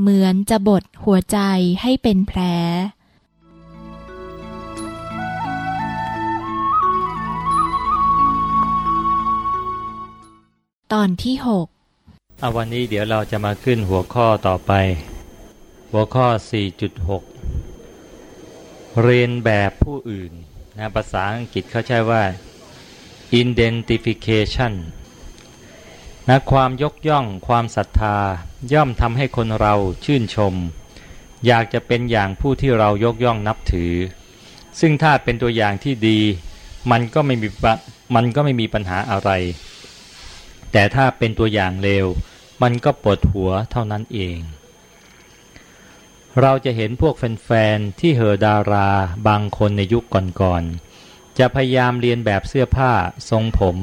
เหมือนจะบดหัวใจให้เป็นแผล ตอนที่หกเอาวันนี้เดี๋ยวเราจะมาขึ้นหัวข้อต่อไป หัวข้อ 4.6 เรียนแบบผู้อื่นนะภาษาอังกฤษเขาใช้ว่า identification นะความยกย่องความศรัทธาย่อมทำให้คนเราชื่นชม อยากจะเป็นอย่างผู้ที่เรายกย่องนับถือ ซึ่งถ้าเป็นตัวอย่างที่ดี มันก็ไม่มีมันก็ไม่มีปัญหาอะไร แต่ถ้าเป็นตัวอย่างเลวมันก็ปวดหัวเท่านั้นเอง เราจะเห็นพวกแฟนๆที่เหอดาราบางคนในยุคก่อนๆจะพยายามเรียนแบบเสื้อผ้าทรงผม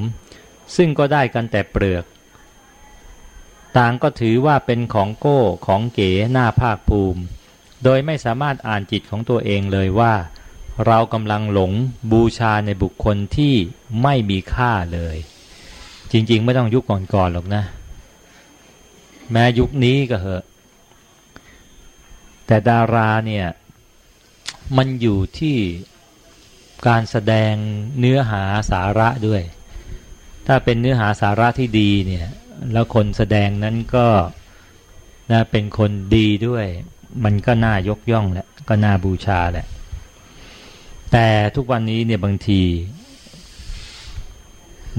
ซึ่งก็ได้กันแต่เปลือก ต่างก็ถือว่าเป็นของโก้ของเก๋หน้าภาคภูมิ โดยไม่สามารถอ่านจิตของตัวเองเลยว่า เรากำลังหลงบูชาในบุคคลที่ไม่มีค่าเลย จริง ๆ ไม่ต้องยุคก่อนๆหรอกนะ แม้ยุคนี้ก็เหอะ แต่ดาราเนี่ยมันอยู่ที่การแสดงเนื้อหาสาระด้วย ถ้าเป็นเนื้อหาสาระที่ดีเนี่ย แล้วคนแสดงนั้นก็นะเป็นคนดีด้วย มันก็น่ายกย่องแหละก็น่าบูชาแหละ แต่ทุกวันนี้เนี่ยบางที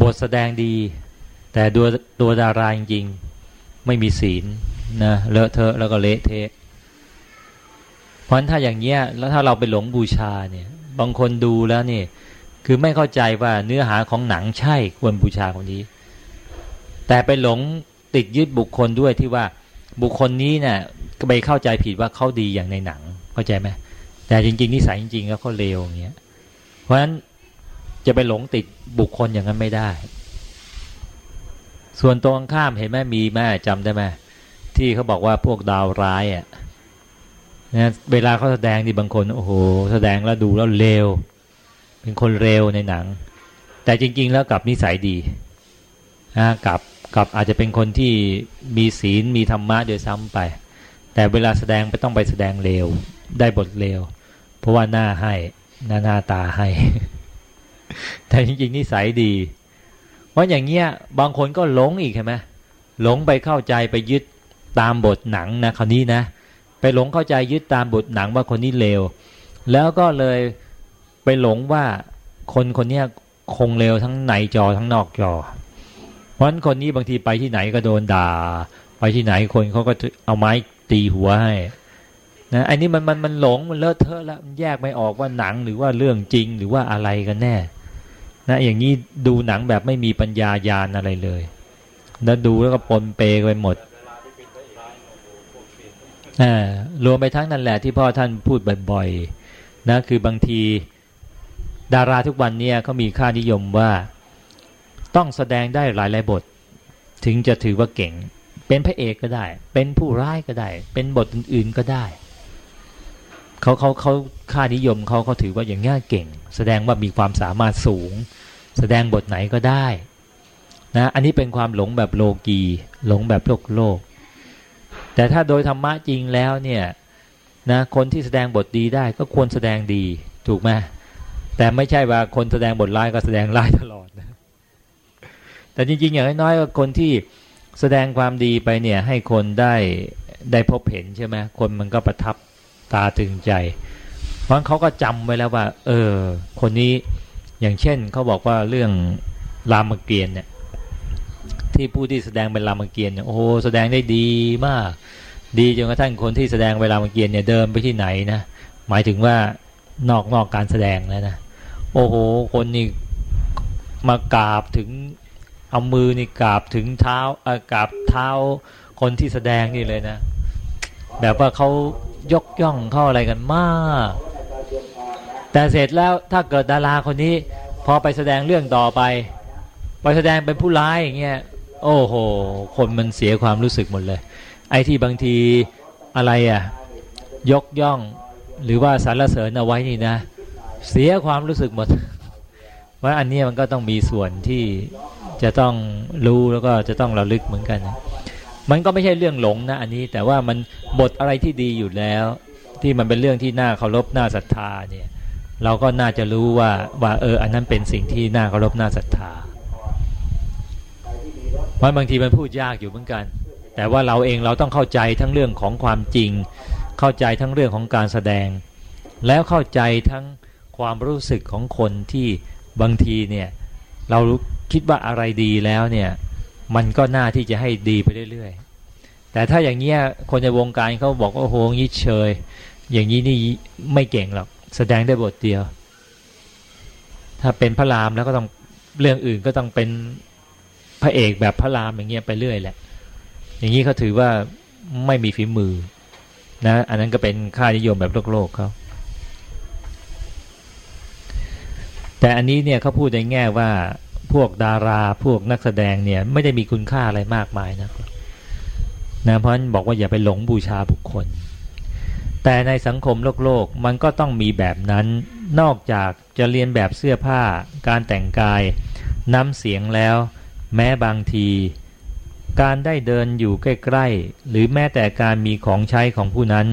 บทแสดงดี แต่ตัวตัวดาราจริงๆไม่มีศีลนะเลอะเทอะแล้วก็เละเทะเพราะถ้าอย่างเงี้ยแล้วถ้าเราไปหลงบูชาเนี่ย บางคนดูแล้วนี่คือไม่เข้าใจว่าเนื้อหาของหนังใช่ควรบูชาคนนี้ แต่ไปหลงติดยึดบุคคลด้วยที่ว่าบุคคลนี้เนี่ยไปเข้าใจผิดว่าเขาดีอย่างในหนังเข้าใจไหมแต่จริง ๆนิสัยจริงๆแล้วเขาเลวอย่างเงี้ย เพราะฉะนั้นจะไปหลงติดบุคคลอย่างนั้นไม่ได้ ส่วนตรงข้ามเห็นไหมมีแม่จำได้ไหมที่เขาบอกว่าพวกดาวร้ายอะนะเวลาเขาแสดงนี่บางคนโอ้โหแสดงแล้วดูแล้วเลวเป็นคนเร็วในหนัง แต่จริง ๆ แล้วกับนิสัยดีนะกับ กับอาจจะเป็นคนที่มีศีลมีธรรมะโดยซ้ำไป แต่เวลาแสดงไปต้องไปแสดงเลวได้บทเลวเพราะว่าหน้าให้หน้าหน้าตาให้ แต่จริงๆนิสัยดีเพราะอย่างเงี้ยบางคนก็หลงอีกใช่ไหมหลงไปเข้าใจไปยึดตามบทหนังนะคราวนี้นะ ไปหลงเข้าใจยึดตามบทหนังว่าคนนี้เลวแล้วก็เลยไปหลงว่าคนคนนี้คงเลวทั้งในจอทั้งนอกจอ เพราะฉะนั้นคนนี้บางทีไปที่ไหนก็โดนด่า ไปที่ไหนคนเขาก็เอาไม้ตีหัวให้นะอันนี้มันมันมันหลงมันเลอะเทอะแล้วแยกไม่ออกว่าหนังหรือว่าเรื่องจริงหรือว่าอะไรกันแน่นะอย่างนี้ดูหนังแบบไม่มีปัญญายาณอะไรเลยแล้วดูแล้วก็ปนเปไปหมดอ่ารวมไปทั้งนั่นแหละที่พ่อท่านพูดบ่อยๆนะคือบางทีดาราทุกวันเนี่ยเขามีค่านิยมว่า ต้องแสดงได้หลายหลายบท ถึงจะถือว่าเก่ง เป็นพระเอกก็ได้ เป็นผู้ร้ายก็ได้ เป็นบทอื่นๆก็ได้เขาเขาเขาค่านิยมเขาเขาถือว่าอย่างงี้เก่ง แสดงว่ามีความสามารถสูง แสดงบทไหนก็ได้นะอันนี้เป็นความหลงแบบโลกีหลงแบบโลกโลก แต่ถ้าโดยธรรมะจริงแล้วเนี่ยนะคนที่แสดงบทดีได้ก็ควรแสดงดีถูกไหมแต่ไม่ใช่ว่าคนแสดงบทร้ายก็แสดงร้ายตลอดนะ แต่จริงๆ อย่างน้อยๆคนที่แสดงความดีไปเนี่ยให้คนได้ได้พบเห็นใช่ไหมคนมันก็ประทับตาตึงใจ เพราะเขาก็จำไว้แล้วว่า เออ คนนี้อย่างเช่นเขาบอกว่าเรื่องรามเกียรติเนี่ย ที่ผู้ที่แสดงเป็นรามเกียรติเนี่ยโอ้โหแสดงได้ดีมาก ดีจนกระทั่งคนที่แสดงเวลามเกียรติเนี่ยเดินไปที่ไหนนะหมายถึงว่านอกนอกการแสดงแล้วนะโอ้โหคนนี้มากราบถึง เอามือนี่กราบถึงเท้าเออกราบเท้าคนที่แสดงนี่เลยนะ แบบว่าเขายกย่องเข้าอะไรกันมาก แต่เสร็จแล้วถ้าเกิดดาราคนนี้ พอไปแสดงเรื่องต่อไป ไปแสดงเป็นผู้ร้ายอย่างเงี้ยโอ้โห คนมันเสียความรู้สึกหมดเลย ไอ้ที่บางทีอะไรอะ ยกย่องหรือว่าสรรเสริญเอาไว้นี่นะ เสียความรู้สึกหมดว่าอันนี้มันก็ต้องมีส่วนที่ จะต้องรู้แล้วก็จะต้องระลึกเหมือนกัน มันก็ไม่ใช่เรื่องหลงนะอันนี้ แต่ว่ามันบทอะไรที่ดีอยู่แล้ว ที่มันเป็นเรื่องที่น่าเคารพน่าศรัทธาเนี่ยเราก็น่าจะรู้ว่าว่าเออ อันนั้นเป็นสิ่งที่น่าเคารพน่าศรัทธาเพราะบางทีมันพูดยากอยู่เหมือนกัน แต่ว่าเราเองเราต้องเข้าใจทั้งเรื่องของความจริง เข้าใจทั้งเรื่องของการแสดง แล้วเข้าใจทั้งความรู้สึกของคนที่บางทีเนี่ยเรา คิดว่าอะไรดีแล้วเนี่ยมันก็น่าที่จะให้ดีไปเรื่อยๆ แต่ถ้าอย่างเงี้ยคนในวงการเขาบอกว่าโอ้โหงี้เชย อย่างนี้นี่ไม่เก่งหรอก แสดงได้บทเดียว ถ้าเป็นพระรามแล้วก็ต้องเรื่องอื่นก็ต้องเป็นพระเอกแบบพระรามอย่างเงี้ยไปเรื่อยแหละ อย่างนี้เขาถือว่าไม่มีฝีมือนะ อันนั้นก็เป็นค่านิยมแบบโลกโลกเขาแต่อันนี้เนี่ยเขาพูดในแง่ว่า พวกดาราพวกนักแสดงเนี่ยไม่ได้มีคุณค่าอะไรมากมายนะนะเพราะฉะนั้นบอกว่าอย่าไปหลงบูชาบุคคล แต่ในสังคมโลกโลกมันก็ต้องมีแบบนั้นนอกจากจะเรียนแบบเสื้อผ้า การแต่งกายน้ำเสียงแล้ว แม้บางที การได้เดินอยู่ใกล้ๆหรือแม้แต่การมีของใช้ของผู้นั้น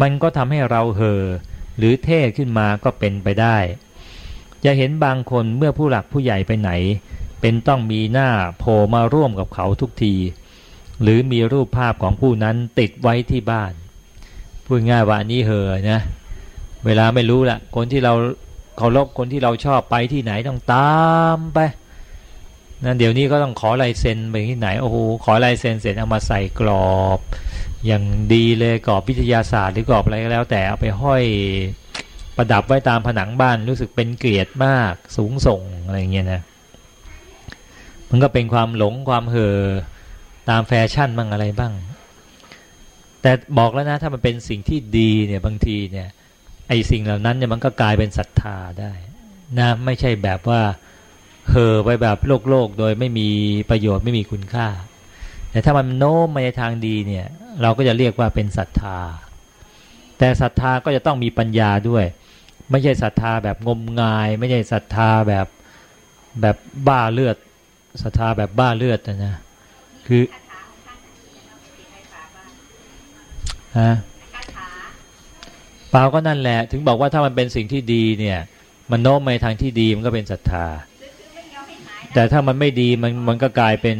มันก็ทำให้เราเห่อหรือเท่ขึ้นมาก็เป็นไปได้ จะเห็นบางคนเมื่อผู้หลักผู้ใหญ่ไปไหน เป็นต้องมีหน้าโผล่มาร่วมกับเขาทุกที หรือมีรูปภาพของผู้นั้นติดไว้ที่บ้าน พูดง่ายว่านนี้เหอนะ เวลาไม่รู้ละคนที่เราเคารพคนที่เราชอบไปที่ไหนต้องตามไปนั่นเดี๋ยวนี้ก็ต้องขอลายเซ็นไปที่ไหนโอ้โหขอลายเซ็นเสร็จเอามาใส่กรอบ อย่างดีเลยกรอบวิทยาศาสตร์หรือกรอบอะไรก็แล้ว แต่เอาไปห้อย ประดับไว้ตามผนังบ้านรู้สึกเป็นเกียรติมากสูงส่งอะไรเงี้ยนะมันก็เป็นความหลงความเห่อตามแฟชั่นบ้างอะไรบ้าง แต่บอกแล้วนะถ้ามันเป็นสิ่งที่ดีเนี่ยบางทีเนี่ยไอ้สิ่งเหล่านั้นเนี่ยมันก็กลายเป็นศรัทธาได้นะไม่ใช่แบบว่าเห่อไปแบบโลกโลกโดยไม่มีประโยชน์ไม่มีคุณค่า แต่ถ้ามันโน้มมาในทางดีเนี่ยเราก็จะเรียกว่าเป็นศรัทธา แต่ศรัทธาก็จะต้องมีปัญญาด้วย ไม่ใช่ศรัทธาแบบงมงาย ไม่ใช่ศรัทธาแบบแบบบ้าเลือดศรัทธาแบบบ้าเลือดนะนะคือฮะเปล่าก็นั่นแหละ ถึงบอกว่าถ้ามันเป็นสิ่งที่ดีเนี่ย มันโน้มไปทางที่ดีมันก็เป็นศรัทธา แต่ถ้ามันไม่ดีมันมันก็กลายเป็น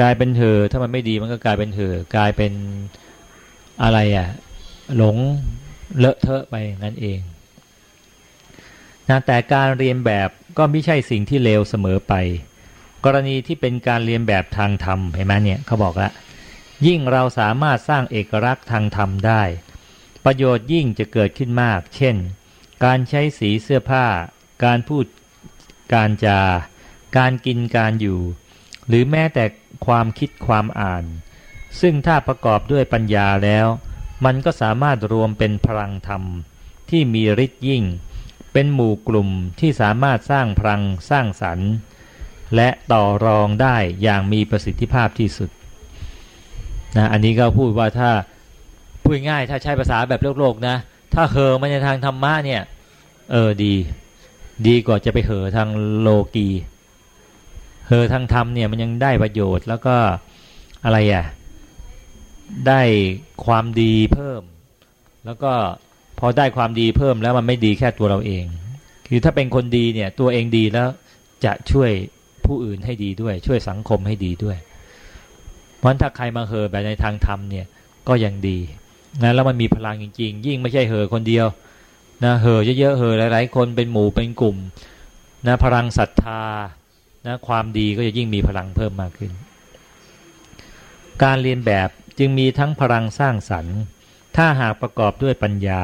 กลายเป็นเถอถ้ามันไม่ดีมันก็กลายเป็นเถอกลายเป็นอะไรอะ หลง เลอะเทอะไปนั่นเองนะแต่การเรียนแบบก็ไม่ใช่สิ่งที่เลวเสมอไป กรณีที่เป็นการเรียนแบบทางธรรมเห็นไหมเนี่ยเขาบอกละยิ่งเราสามารถสร้างเอกลักษณ์ทางธรรมได้ ประโยชน์ยิ่งจะเกิดขึ้นมาก เช่น การใช้สีเสื้อผ้า การพูดการจา การกินการอยู่ หรือแม้แต่ความคิดความอ่าน ซึ่งถ้าประกอบด้วยปัญญาแล้ว มันก็สามารถรวมเป็นพลังธรรมที่มีฤทธิ์ยิ่ง เป็นหมู่กลุ่มที่สามารถสร้างพลังสร้างสรรค์ และต่อรองได้อย่างมีประสิทธิภาพที่สุดนะอันนี้ก็พูดว่าถ้าพูดง่ายถ้าใช้ภาษาแบบโลกโลกนะ ถ้าเหอมาในทางธรรมะเนี่ย เออดี ดีกว่าจะไปเหอทางโลกีเหอทางธรรมเนี่ยมันยังได้ประโยชน์แล้วก็อะไรอะ ได้ความดีเพิ่ม แล้วก็พอได้ความดีเพิ่มแล้วมันไม่ดีแค่ตัวเราเอง คือถ้าเป็นคนดีเนี่ยตัวเองดีแล้วจะช่วยผู้อื่นให้ดีด้วย ช่วยสังคมให้ดีด้วย เพราะถ้าใครมาเหอแบบในทางธรรมเนี่ยก็ยังดีนะแล้วมันมีพลังจริง ๆ ยิ่งไม่ใช่เหอคนเดียวนะเหอเยอะๆเหอหลายๆ คนเป็นหมู่เป็นกลุ่มนะพลังศรัทธานะความดีก็จะยิ่งมีพลังเพิ่มมากขึ้น การเรียนแบบ จึงมีทั้งพลังสร้างสรรค์ ถ้าหากประกอบด้วยปัญญา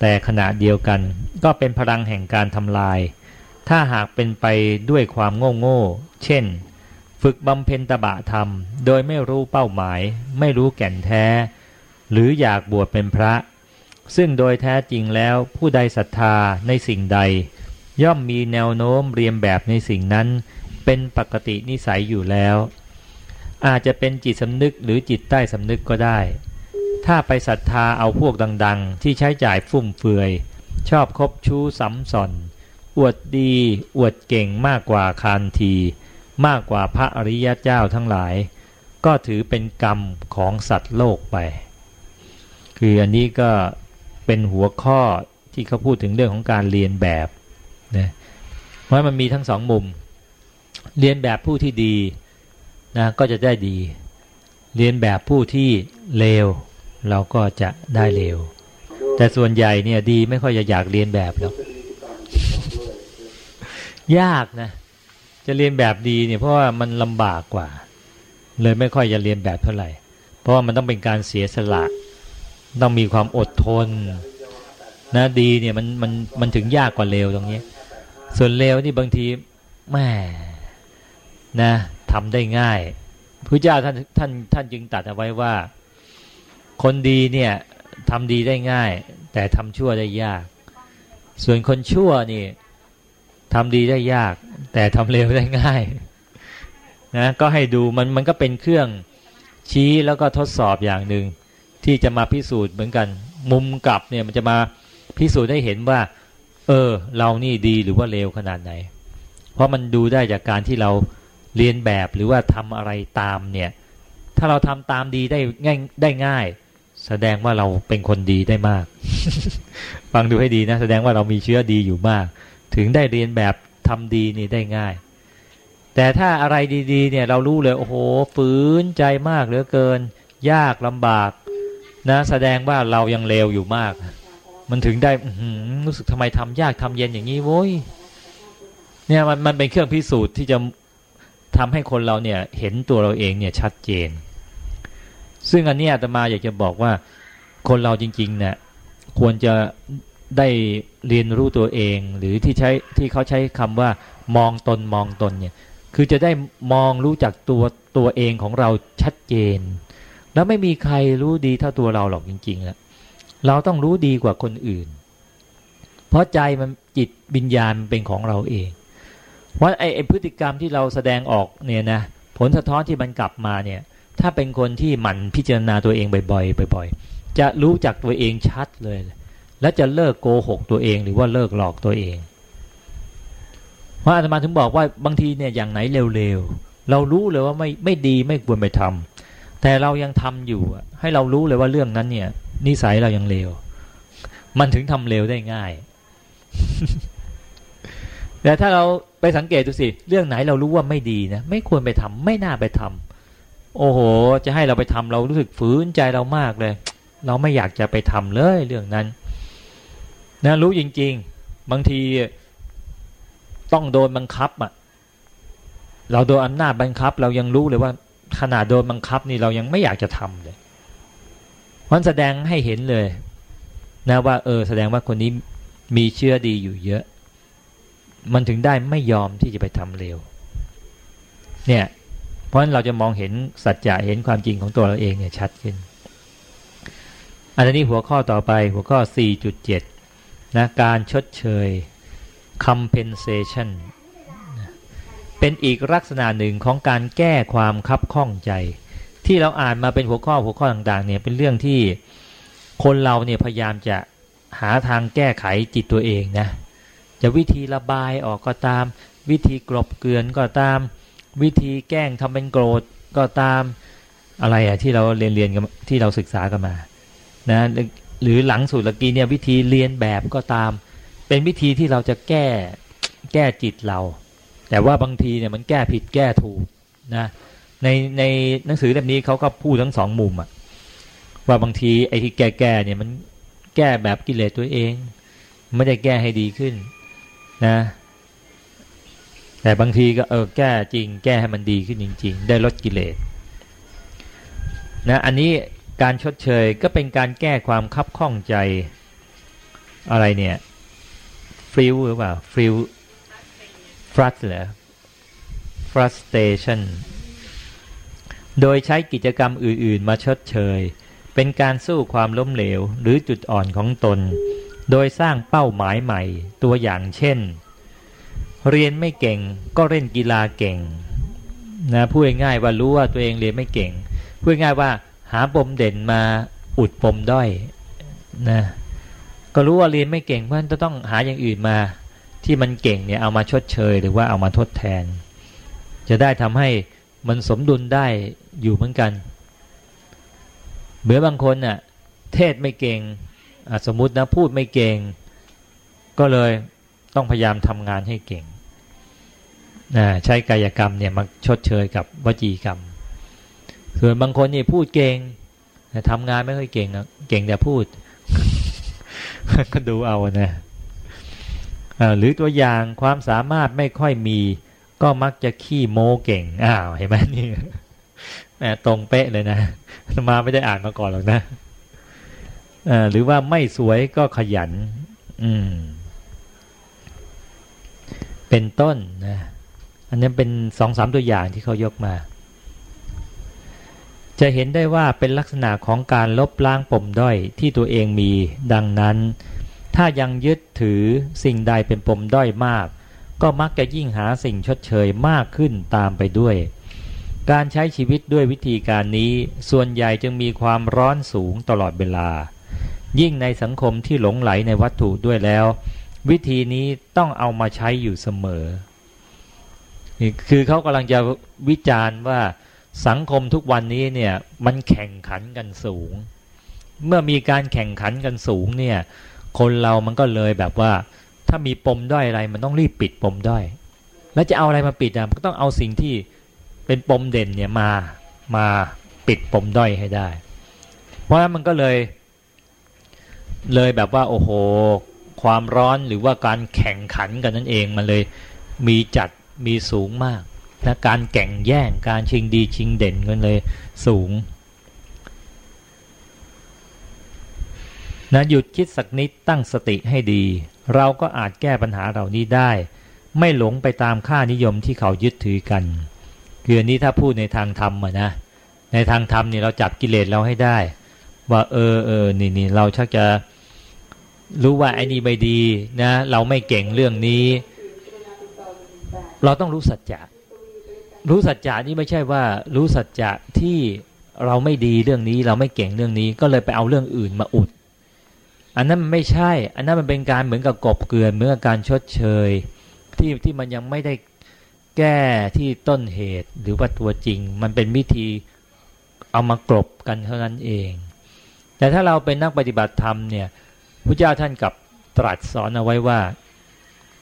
แต่ขณะเดียวกันก็เป็นพลังแห่งการทำลาย ถ้าหากเป็นไปด้วยความโง่โง่เช่น ฝึกบำเพ็ญตบะธรรม โดยไม่รู้เป้าหมาย ไม่รู้แก่นแท้ หรืออยากบวชเป็นพระ ซึ่งโดยแท้จริงแล้วผู้ใดศรัทธาในสิ่งใด ย่อมมีแนวโน้มเรียมแบบในสิ่งนั้น เป็นปกตินิสัยอยู่แล้ว อาจจะเป็นจิตสำนึกหรือจิตใต้สำนึกก็ได้ ถ้าไปศรัทธาเอาพวกดัง ๆ ที่ใช้จ่ายฟุ่มเฟือย ชอบคบชู้สำสอนอวดดีอวดเก่งมากกว่าคานที มากกว่าพระอริยเจ้าทั้งหลาย ก็ถือเป็นกรรมของสัตว์โลกไป คืออันนี้ก็เป็นหัวข้อที่เขาพูดถึงเรื่องของการเรียนแบบนะเพราะมันมีทั้งสองมุม เรียนแบบผู้ที่ดี นะก็จะได้ดี เรียนแบบผู้ที่เลว เราก็จะได้เลว แต่ส่วนใหญ่เนี่ยดีไม่ค่อยจะอยากเรียนแบบหรอกยากนะ จะเรียนแบบดีเนี่ยเพราะว่ามันลำบากกว่า เลยไม่ค่อยจะเรียนแบบเท่าไหร่ เพราะว่ามันต้องเป็นการเสียสละ ต้องมีความอดทน นะดีเนี่ยมันมันมันถึงยากกว่าเลวตรงนี้ ส่วนเลวนี่บางทีแม่นะ ทำได้ง่ายพระเจ้าท่านท่านท่านจึงตัดเอาไว้ว่า คนดีเนี่ยทำดีได้ง่าย แต่ทำชั่วได้ยาก ส่วนคนชั่วนี่ทำดีได้ยาก แต่ทำเลวได้ง่ายนะก็ให้ดูมันมันก็เป็นเครื่องชี้แล้วก็ทดสอบอย่างหนึ่งที่จะมาพิสูจน์เหมือนกัน มุมกลับเนี่ยมันจะมาพิสูจน์ได้เห็นว่า เออ เรานี่ดีหรือว่าเลวขนาดไหน เพราะมันดูได้จากการที่เรา เรียนแบบหรือว่าทำอะไรตามเนี่ย ถ้าเราทำตามดีได้ง่ายได้ง่าย แสดงว่าเราเป็นคนดีได้มาก ฟังดูให้ดีนะ แสดงว่าเรามีเชื้อดีอยู่มาก ถึงได้เรียนแบบทำดีนี่ได้ง่าย แต่ถ้าอะไรดีๆ เนี่ยเรารู้เลยโอ้โหฝืนใจมากเหลือเกิน ยากลำบาก นะ แสดงว่าเรายังเลวอยู่มาก มันถึงได้รู้สึกทำไมทำยากทำเย็นอย่างนี้โว้ยเนี่ยมันมันเป็นเครื่องพิสูจน์ที่จะ ทำให้คนเราเนี่ยเห็นตัวเราเองเนี่ยชัดเจน ซึ่งอันนี้อาตมาอยากจะบอกว่าคนเราจริงๆเนี่ยควรจะได้เรียนรู้ตัวเอง หรือที่ใช้ที่เขาใช้คำว่ามองตนมองตนเนี่ยคือจะได้มองรู้จักตัวตัวเองของเราชัดเจน แล้วไม่มีใครรู้ดีเท่าตัวเราหรอกจริงๆแล้วเราต้องรู้ดีกว่าคนอื่น เพราะใจมันจิตวิญญาณเป็นของเราเอง ว่าไอ้พฤติกรรมที่เราแสดงออกเนี่ยนะผลสะท้อนที่มันกลับมาเนี่ย ถ้าเป็นคนที่หมั่นพิจารณาตัวเองบ่อยๆบ่อยๆ จะรู้จักตัวเองชัดเลย และจะเลิกโกหกตัวเองหรือว่าเลิกหลอกตัวเองพราะอาตมาถึงบอกว่าบางทีเนี่ยอย่างไหนเร็วๆ เรารู้เลยว่าไม่ไม่ดีไม่ควรไปทำแต่เรายังทำอยู่ให้เรารู้เลยว่าเรื่องนั้นเนี่ย นิสัยเรายังเลวมันถึงทำเร็วได้ง่าย แต่ถ้าเราไปสังเกตดูสิ เรื่องไหนเรารู้ว่าไม่ดีนะไม่ควรไปทำไม่น่าไปทำโอ้โห จะให้เราไปทำเรารู้สึกฝืนใจเรามากเลย เราไม่อยากจะไปทำเลยเรื่องนั้นนะรู้จริง ๆ บางทีต้องโดนบังคับอะ เราโดนอำนาจบังคับ เรายังรู้เลยว่าขนาดโดนบังคับนี่เรายังไม่อยากจะทำเลยมันแสดงให้เห็นเลย นะว่า เออ แสดงว่าคนนี้มีเชื่อดีอยู่เยอะ มันถึงได้ไม่ยอมที่จะไปทำเร็วเนี่ยเพราะฉะนั้นเราจะมองเห็นสัจจะเห็นความจริงของตัวเราเองเนี่ยชัดขึ้น อันนี้หัวข้อต่อไปหัวข้อ 4.7 นะการชดเชย compensation เป็นอีกลักษณะหนึ่งของการแก้ความคับข้องใจ ที่เราอ่านมาเป็นหัวข้อหัวข้อต่างๆเนี่ยเป็นเรื่องที่คนเราเนี่ยพยายามจะหาทางแก้ไขจิตตัวเองนะ จะวิธีระบายออกก็ตาม วิธีกลบเกลื่อนก็ตาม วิธีแกล้งทำเป็นโกรธก็ตามอะไรอะที่เราเรียนเรียนกันที่เราศึกษากันมานะหรือหลังสุดละกี้เนี่ยวิธีเรียนแบบก็ตาม เป็นวิธีที่เราจะแก้แก้จิตเรา แต่ว่าบางทีเนี่ยมันแก้ผิดแก้ถูกนะในในหนังสือเล่มนี้เขาก็พูดทั้งสองมุมอะว่าบางทีไอ้ที่แก้แก้เนี่ยมันแก้แบบกิเลสตัวเอง ไม่ได้แก้ให้ดีขึ้น นะ แต่บางทีก็เออแก้จริง แก้ให้มันดีขึ้นจริง ๆ ได้ลดกิเลสนะอันนี้การชดเชยก็เป็นการแก้ความคับข้องใจอะไรเนี่ยฟิลหรือเปล่าฟิลฟรัสเหรอ frustration โดยใช้กิจกรรมอื่น ๆ มาชดเชย เป็นการสู้ความล้มเหลว หรือจุดอ่อนของตน โดยสร้างเป้าหมายใหม่ ตัวอย่างเช่น เรียนไม่เก่งก็เล่นกีฬาเก่งนะพูดง่ายว่ารู้ว่าตัวเองเรียนไม่เก่งพูดง่ายว่าหาปมเด่นมาอุดปมด้อยนะก็รู้ว่าเรียนไม่เก่งเพราะฉะนั้นจะต้องหาอย่างอื่นมา ที่มันเก่งเนี่ยเอามาชดเชย หรือว่าเอามาทดแทน จะได้ทำให้มันสมดุลได้อยู่เหมือนกัน เหมือนบางคนน่ะ เทศไม่เก่ง สมมตินะพูดไม่เก่ง ก็เลยต้องพยายามทำงานให้เก่งใช้กายกรรมเนี่ยมาชดเชยกับวจีกรรม ส่วนบางคนนี่พูดเก่งแต่ทำงานไม่ค่อยเก่งเก่งแต่พูด ก็ดูเอานะหรือตัวอย่างความสามารถไม่ค่อยมี ก็มักจะขี้โม้เก่งอ้าวเห็นไหมนี่แหมตรงเป๊ะเลยนะมาไม่ได้อ่านมาก่อนหรอกนะ หรือว่าไม่สวยก็ขยัน อืม เป็นต้นนะอันนี้เป็นสองสามตัวอย่างที่เขายกมา จะเห็นได้ว่าเป็นลักษณะของการลบล้างปมด้อยที่ตัวเองมี ดังนั้น ถ้ายังยึดถือสิ่งใดเป็นปมด้อยมาก ก็มักจะยิ่งหาสิ่งชดเชยมากขึ้นตามไปด้วย การใช้ชีวิตด้วยวิธีการนี้ ส่วนใหญ่จึงมีความร้อนสูงตลอดเวลา ยิ่งในสังคมที่หลงไหลในวัตถุด้วยแล้ว วิธีนี้ต้องเอามาใช้อยู่เสมอ คือเขากำลังจะวิจารณ์ว่าสังคมทุกวันนี้เนี่ยมันแข่งขันกันสูง เมื่อมีการแข่งขันกันสูงเนี่ยคนเรามันก็เลยแบบว่า ถ้ามีปมด้อยอะไรมันต้องรีบปิดปมด้อย แล้วจะเอาอะไรมาปิดอะก็ต้องเอาสิ่งที่เป็นปมเด่นเนี่ยมามาปิดปมด้อยให้ได้ เพราะฉะนั้นมันก็เลย เลยแบบว่าโอ้โห ความร้อนหรือว่าการแข่งขันกันนั่นเองมันเลยมีจัดมีสูงมากนะการแข่งแย่งการชิงดีชิงเด่นกันเลยสูงนะหยุดคิดสักนิดตั้งสติให้ดี เราก็อาจแก้ปัญหาเหล่านี้ได้ ไม่หลงไปตามค่านิยมที่เขายึดถือกันคืออันนี้ถ้าพูดในทางธรรมอะนะในทางธรรมนี่เราจับกิเลสเราให้ได้ ว่าเออเออนี่นี่เราชักจะรู้ว่าไอ้นี่ไม่ดีนะ เราไม่เก่งเรื่องนี้ เราต้องรู้สัจจะรู้สัจจะนี่ไม่ใช่ว่า รู้สัจจะที่เราไม่ดีเรื่องนี้ เราไม่เก่งเรื่องนี้ ก็เลยไปเอาเรื่องอื่นมาอุด อันนั้นมันไม่ใช่ อันนั้นมันเป็นการเหมือนกับกบเกลือนเหมือนกับการชดเชย ที่ที่มันยังไม่ได้แก้ที่ต้นเหตุหรือว่าตัวจริง มันเป็นวิธีเอามากรบกันเท่านั้นเอง แต่ถ้าเราเป็นนักปฏิบัติธรรมเนี่ยพระเจ้าท่านกับตรัสสอนเอาไว้ว่า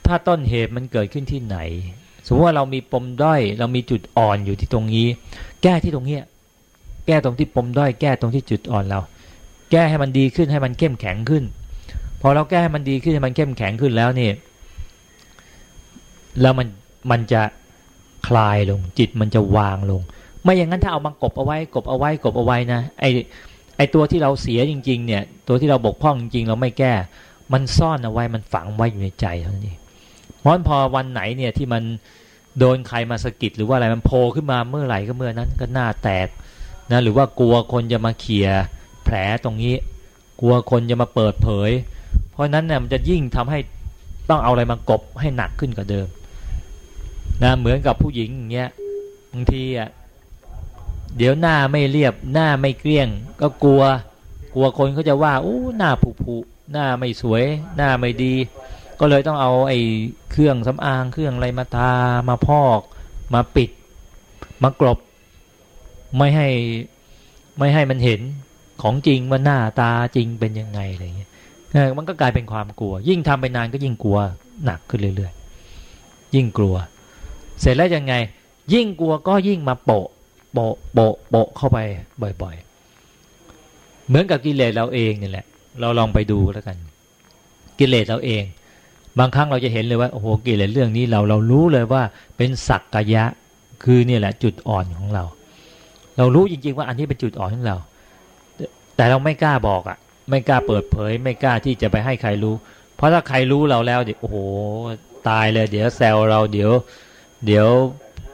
ถ้าต้นเหตุมันเกิดขึ้นที่ไหน สมมติว่าเรามีปมด้อยเรามีจุดอ่อนอยู่ที่ตรงนี้ แก้ที่ตรงเนี้ยแก้ตรงที่ปมด้อยแก้ตรงที่จุดอ่อนเรา แก้ให้มันดีขึ้นให้มันเข้มแข็งขึ้น พอเราแก้ให้มันดีขึ้นให้มันเข้มแข็งขึ้นแล้วนี่แล้วมันมันจะคลายลงจิตมันจะวางลง ไม่อย่างนั้นถ้าเอามากบเอาไว้ กบเอาไว้กบเอาไว้นะไอ ไอตัวที่เราเสียจริง ๆ เนี่ย ตัวที่เราบกพร่องจริง ๆ เราไม่แก้ มันซ่อนเอาไว้มันฝังไว้อยู่ในใจเท่านั้นเองเพราะพอวันไหนเนี่ยที่มันโดนใครมาสะกิดหรือว่าอะไรมันโผล่ขึ้นมาเมื่อไหร่ก็เมื่อนั้นก็หน้าแตกนะหรือว่ากลัวคนจะมาเขี่ยแผลตรงนี้ กลัวคนจะมาเปิดเผย เพราะนั้นเนี่ยมันจะยิ่งทำให้ต้องเอาอะไรมากบให้หนักขึ้นกว่าเดิมนะเหมือนกับผู้หญิงอย่างเงี้ยบางทีอะ เดี๋ยวหน้าไม่เรียบหน้าไม่เกลี้ยง ก็กลัว กลัวคนเขาจะว่าอู้หน้าผุผุหน้าไม่สวย หน้าไม่ดี ก็เลยต้องเอาไอ้เครื่องสำอางเครื่องอะไรมาทามาพอก มาปิด มากรบ ไม่ให้ไม่ให้มันเห็นของจริงว่าหน้าตาจริงเป็นยังไงอะไรเงี้ยมันก็กลายเป็นความกลัว ยิ่งทำไปนานก็ยิ่งกลัวหนักขึ้นเรื่อยๆยิ่งกลัว เสร็จแล้วยังไง ยิ่งกลัวก็ยิ่งมาโปะ โปะโปะโปะเข้าไปบ่อย ๆ เหมือนกับกิเลสเราเองนี่แหละ เราลองไปดูแล้วกัน กิเลสเราเอง บางครั้งเราจะเห็นเลยว่าโอ้โหกิเลสเรื่องนี้เราเรารู้เลยว่าเป็นสักกายะคือเนี่ยแหละจุดอ่อนของเรา เรารู้จริง ๆ ว่าอันนี้เป็นจุดอ่อนของเรา แต่เราไม่กล้าบอกอะ่ะ ไม่กล้าเปิดเผย ไม่กล้าที่จะไปให้ใครรู้ เพราะถ้าใครรู้เราแล้วเดี๋ยวโอ้โหตายเลย เดี๋ยวแซวเราเดี๋ยว เดี๋ยว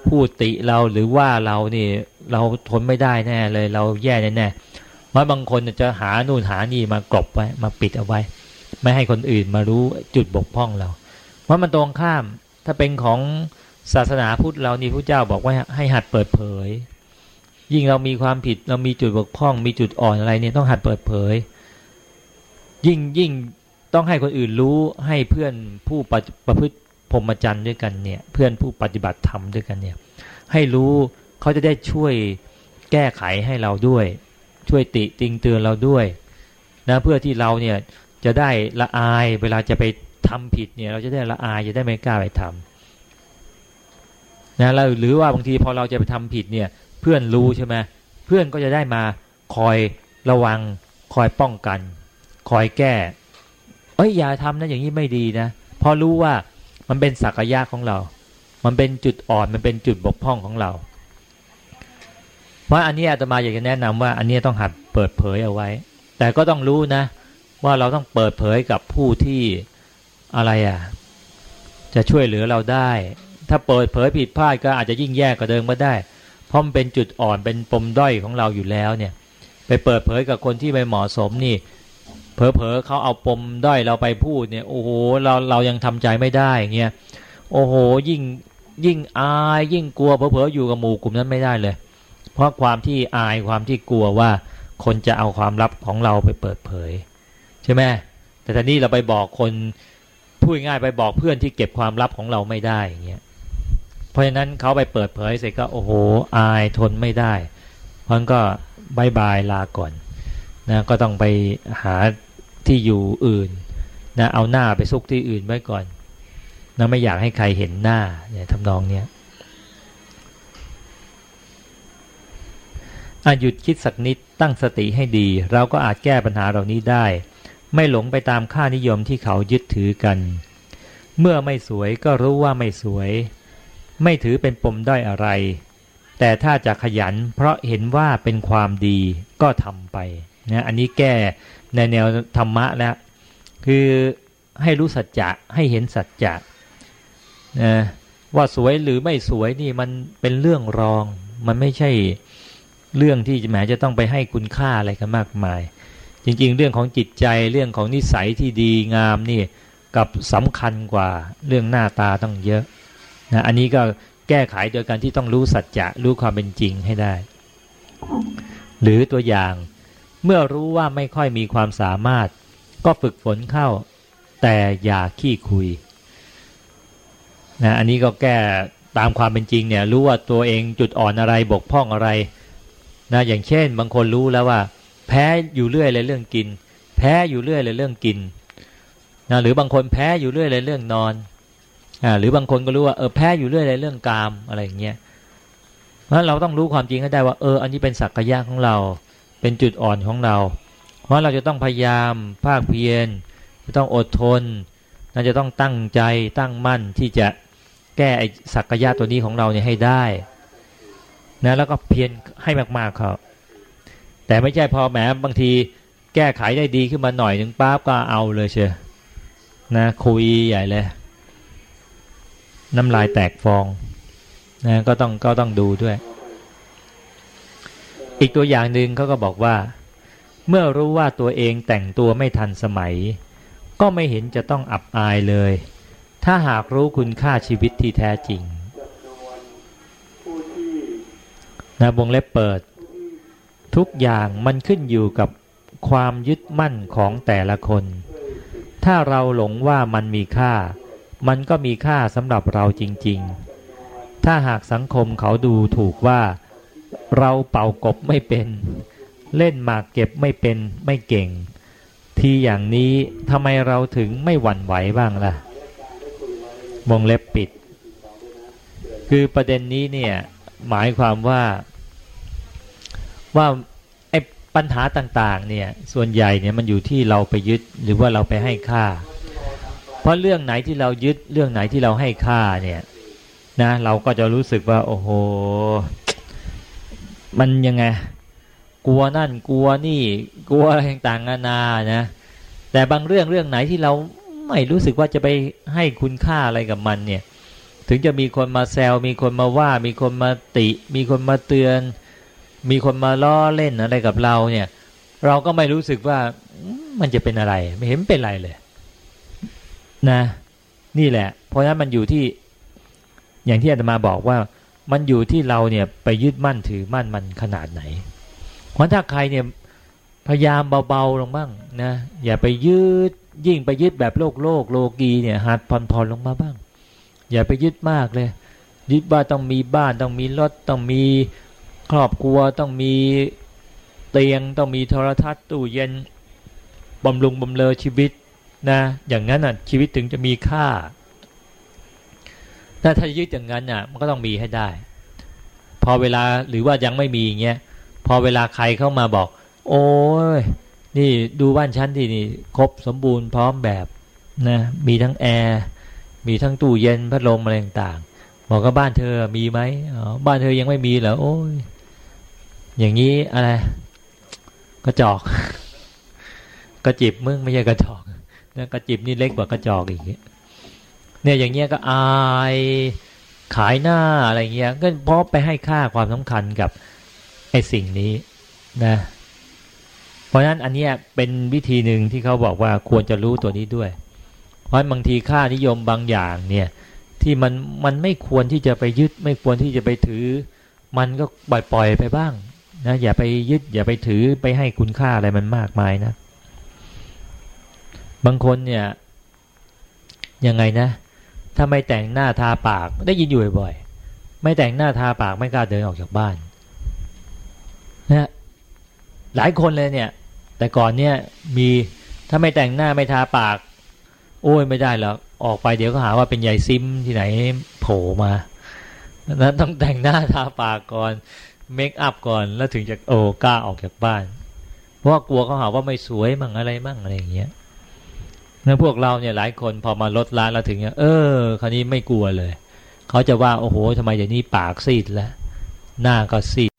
พูดติเราหรือว่าเรานี่เราทนไม่ได้แน่เลย เราแย่แน่แน่เพราะบางคนจะหานู่นหานี่มากรบไว้มาปิดเอาไว้ ไม่ให้คนอื่นมารู้จุดบกพร่องเรา เพราะมันตรงข้ามถ้าเป็นของศาสนาพุทธเรานี่พระเจ้าบอกว่าให้หัดเปิดเผย ยิ่งเรามีความผิดเรามีจุดบกพร่อง มีจุดอ่อนอะไรเนี่ยต้องหัดเปิดเผย ยิ่งยิ่งต้องให้คนอื่นรู้ให้เพื่อนผู้ประพฤติ พรหมจรรย์ด้วยกันเนี่ยเพื่อนผู้ปฏิบัติธรรมด้วยกันเนี่ยให้รู้เขาจะได้ช่วยแก้ไขให้เราด้วย ช่วยติติงเตือนเราด้วยนะเพื่อที่เราเนี่ยจะได้ละอายเวลาจะไปทำผิดเนี่ยเราจะได้ละอายจะได้ไม่กล้าไปทำนะแล้วหรือว่าบางทีพอเราจะไปทำผิดเนี่ยเพื่อนรู้ใช่ไหมเพื่อนก็จะได้มาคอยระวังคอยป้องกัน คอยแก้ เอ้ยอย่าทำนะอย่างนี้ไม่ดีนะพอรู้ว่า มันเป็นศักยะของเรา มันเป็นจุดอ่อนมันเป็นจุดบกพร่องของเรา เพราะอันนี้อาตมาอยากจะแนะนำว่า อันนี้ต้องหัดเปิดเผยเอาไว้ แต่ก็ต้องรู้นะ ว่าเราต้องเปิดเผยกับผู้ที่อะไรอะ จะช่วยเหลือเราได้ ถ้าเปิดเผยผิดพลาดก็อาจจะยิ่งแย่กว่าเดิมก็ได้ เพราะมันเป็นจุดอ่อนเป็นปมด้อยของเราอยู่แล้วเนี่ย ไปเปิดเผยกับคนที่ไม่เหมาะสมนี่ เผลอๆเขาเอาปมด้อยเราไปพูดเนี่ยโอ้โหเราเรายังทำใจไม่ได้เงี้ยโอ้โหยิ่งยิ่งอายยิ่งกลัวเผลอๆอยู่กับหมู่กลุ่มนั้นไม่ได้เลย เพราะความที่อายความที่กลัวว่าคนจะเอาความลับของเราไปเปิดเผย ใช่ไหมแต่ทีนี้เราไปบอกคนพูดง่ายไปบอกเพื่อนที่เก็บความลับของเราไม่ได้เงี้ยเพราะฉะนั้นเขาไปเปิดเผยเสร็จก็โอ้โหอายทนไม่ได้เพราะนั้นก็บายบายลาก่อน นะก็ต้องไปหาที่อยู่อื่นนะเอาหน้าไปซุกที่อื่นไว้ก่อนนะไม่อยากให้ใครเห็นหน้าเนี่ยทำนองเนี้ยอาหยุดคิดสักนิดตั้งสติให้ดี เราก็อาจแก้ปัญหาเหล่านี้ได้ ไม่หลงไปตามค่านิยมที่เขายึดถือกัน เมื่อไม่สวยก็รู้ว่าไม่สวย ไม่ถือเป็นปมด้อยอะไร แต่ถ้าจะขยันเพราะเห็นว่าเป็นความดีก็ทำไป นะอันนี้แก้ในแนวธรรมะแล้วคือให้รู้สัจจะให้เห็นสัจจะนะว่าสวยหรือไม่สวยนี่มันเป็นเรื่องรอง มันไม่ใช่เรื่องที่แหมจะต้องไปให้คุณค่าอะไรกันมากมาย จริง ๆ เรื่องของจิตใจเรื่องของนิสัยที่ดีงามนี่กับสำคัญกว่าเรื่องหน้าตาต้องเยอะนะอันนี้ก็แก้ไขโดยการที่ต้องรู้สัจจะรู้ความเป็นจริงให้ได้ หรือตัวอย่าง เมื่อรู้ว่าไม่ค่อยมีความสามารถ ก็ฝึกฝนเข้า แต่อย่าขี้คุยนะอันนี้ก็แก้ตามความเป็นจริงเนี่ยรู้ว่าตัวเองจุดอ่อนอะไรบกพร่องอะไรนะอย่างเช่น บางคนรู้แล้วว่า แพ้อยู่เรื่อยเลยเรื่องกิน แพ้อยู่เรื่อยเลยเรื่องกินนะหรือบางคนแพ้อยู่เรื่อยเลยเรื่องนอนอ่าหรือบางคนก็รู้ว่าเออแพ้อยู่เรื่อยเลยเรื่องกามอะไรอย่างเงี้ยเพราะเราต้องรู้ความจริงให้ได้ว่าเอออันนี้เป็นศักยะของเรา เป็นจุดอ่อนของเรา เพราะเราจะต้องพยายามภาคเพียรจะต้องอดทนเราจะต้องตั้งใจตั้งมั่นที่จะแก้ไอ้ศักยะตัวนี้ของเราเนี่ยให้ได้นะแล้วก็เพียรให้มากๆเขาแต่ไม่ใช่พอแหมบางทีแก้ไขได้ดีขึ้นมาหน่อยหนึ่งปั๊บก็เอาเลยเชียนะคุยใหญ่เลย น้ำลายแตกฟองนะก็ต้องก็ต้องดูด้วย อีกตัวอย่างหนึ่งเขาก็บอกว่า เมื่อรู้ว่าตัวเองแต่งตัวไม่ทันสมัย ก็ไม่เห็นจะต้องอับอายเลย ถ้าหากรู้คุณค่าชีวิตที่แท้จริงนะวงเล็บเปิด ทุกอย่างมันขึ้นอยู่กับความยึดมั่นของแต่ละคน ถ้าเราหลงว่ามันมีค่า มันก็มีค่าสำหรับเราจริง ๆ ถ้าหากสังคมเขาดูถูกว่า เราเป่ากบไม่เป็น เล่นหมากเก็บไม่เป็นไม่เก่ง ทีอย่างนี้ทำไมเราถึงไม่หวั่นไหวบ้างล่ะวงเล็บปิด คือประเด็นนี้เนี่ยหมายความว่า ว่าไอ้ปัญหาต่างๆเนี่ยส่วนใหญ่เนี่ยมันอยู่ที่เราไปยึดหรือว่าเราไปให้ค่า เพราะเรื่องไหนที่เรายึดเรื่องไหนที่เราให้ค่าเนี่ยนะเราก็จะรู้สึกว่า โอ้โห มันยังไง กลัวนั่นกลัวนี่ กลัวอะไรต่างๆนานานะ แต่บางเรื่องเรื่องไหนที่เราไม่รู้สึกว่าจะไปให้คุณค่าอะไรกับมันเนี่ย ถึงจะมีคนมาแซว มีคนมาว่า มีคนมาติ มีคนมาเตือน มีคนมาล้อเล่นอะไรกับเราเนี่ย เราก็ไม่รู้สึกว่ามันจะเป็นอะไร ไม่เห็นเป็นไรเลยนะ นี่แหละ เพราะฉะนั้นมันอยู่ที่ อย่างที่อาตมาบอกว่า มันอยู่ที่เราเนี่ยไปยึดมั่นถือมั่นมันขนาดไหน เพราะถ้าใครเนี่ยพยายามเบาๆลงบ้างนะอย่าไปยึดยิ่งไปยึดแบบโลกโลกโลกีเนี่ยหัดผ่อนๆลงมาบ้าง อย่าไปยึดมากเลย ยึดว่าต้องมีบ้านต้องมีรถต้องมีครอบครัวต้องมีเตียงต้องมีโทรทัศน์ตู้เย็นบำรุงบำเรอชีวิตนะอย่างนั้นอะชีวิตถึงจะมีค่า ถ้าถ้ายึดอย่างนั้นอะมันก็ต้องมีให้ได้ พอเวลาหรือว่ายังไม่มีอย่างเงี้ยพอเวลาใครเข้ามาบอก โอ้ยนี่ดูบ้านชั้นที่นี่ครบสมบูรณ์พร้อมแบบนะมีทั้งแอร์มีทั้งตู้เย็นพัดลมอะไรต่างๆบอกว่าบ้านเธอมีไหมอ๋อบ้านเธอยังไม่มีเหรอโอ้ยอย่างนี้อะไรกระจอกกระจิบมึงไม่ใช่กระจอกนะกระจิบนี่เล็กกว่ากระจอกอีก เนี่ยอย่างเงี้ยก็อายขายหน้าอะไรเงี้ย ก็เพราะไปให้ค่าความสำคัญกับไอ้สิ่งนี้นะ เพราะฉะนั้นอันเนี้ยเป็นวิธีหนึ่งที่เขาบอกว่าควรจะรู้ตัวนี้ด้วย เพราะบางทีค่านิยมบางอย่างเนี่ยที่มันมันไม่ควรที่จะไปยึด ไม่ควรที่จะไปถือ มันก็ปล่อยปล่อยไปบ้างนะอย่าไปยึด อย่าไปถือไปให้คุณค่าอะไรมันมากมายนะ บางคนเนี่ยยังไงนะ ถ้าไม่แต่งหน้าทาปากได้ยินอยู่บ่อยๆไม่แต่งหน้าทาปากไม่กล้าเดินออกจากบ้านนะหลายคนเลยเนี่ย แต่ก่อนเนี่ยมีถ้าไม่แต่งหน้าไม่ทาปาก โอ้ยไม่ได้หรอกออกไปเดี๋ยวก็หาว่าเป็นใหญ่ซิมที่ไหนโผล่มานั้นต้องแต่งหน้าทาปากก่อนเมคอัพก่อนแล้วถึงจะโอ้กล้าออกจากบ้าน เพราะกลัวเขาหาว่าไม่สวยมั่งอะไรมั่งอะไรอย่างเงี้ย นั้วพวกเราเนี่ยหลายคนพอมาลดละแล้วถึงเออคราวนี้ไม่กลัวเลย เขาจะว่าโอ้โหทำไมอย่างนี้ปากซีดแล้ว หน้าก็ซีด